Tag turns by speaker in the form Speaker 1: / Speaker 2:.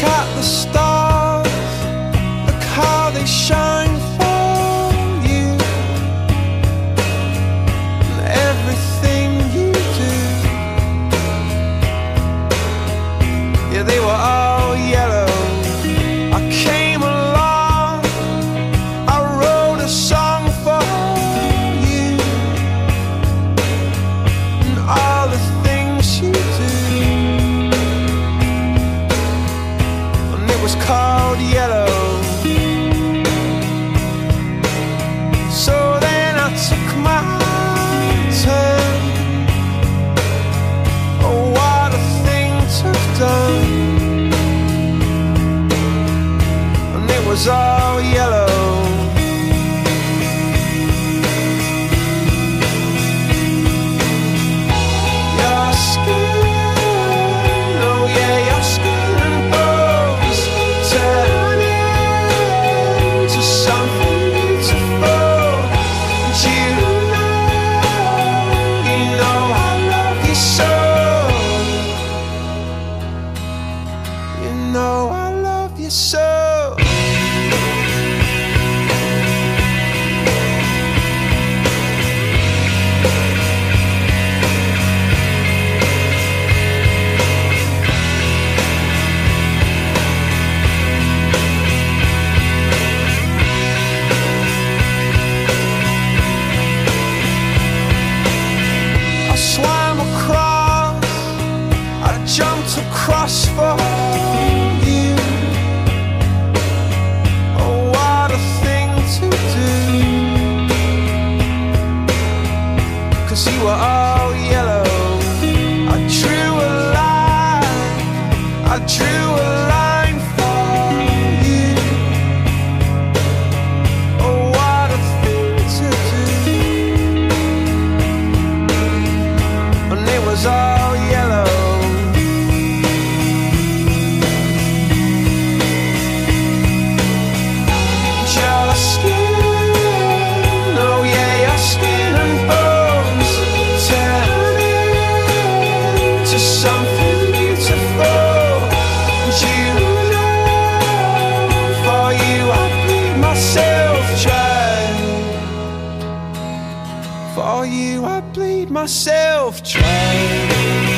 Speaker 1: caught the star. was all yellow. Your skin, oh yeah, your skin bones turn into something beautiful. You know, you know I love you so. You know I love you so. cross for myself trying.